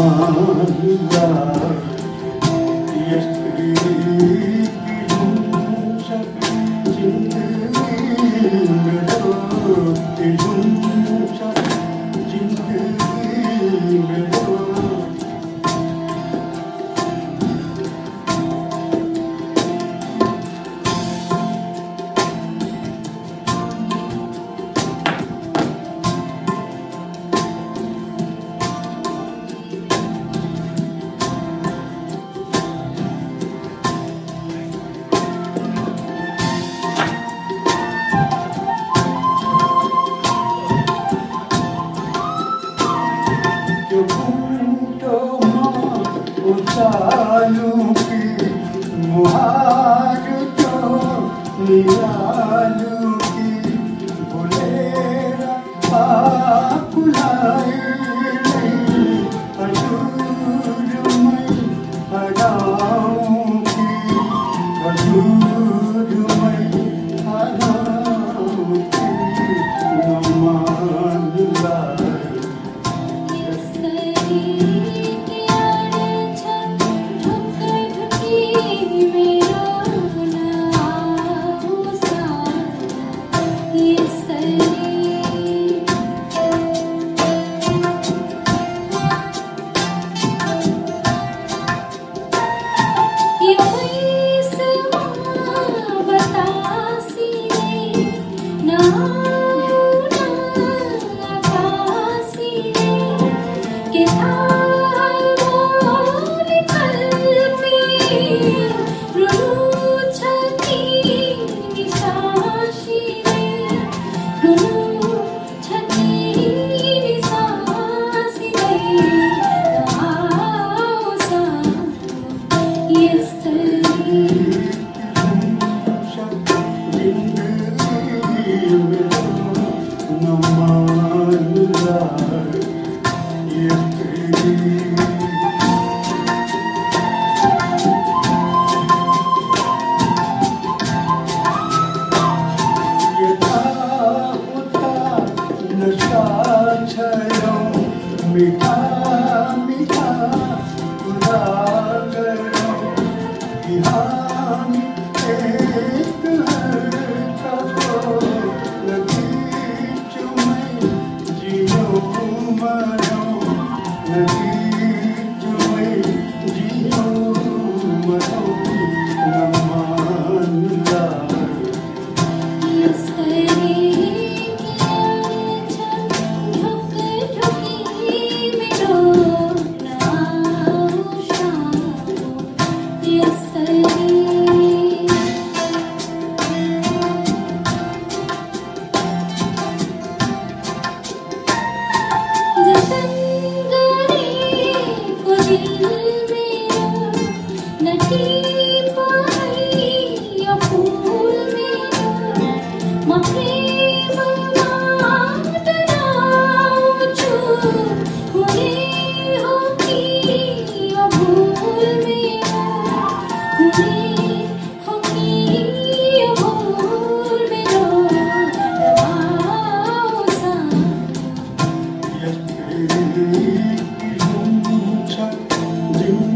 Hallelujah. Mohaguta, Mohaguta, Mohaguta, Mohaguta, dias dia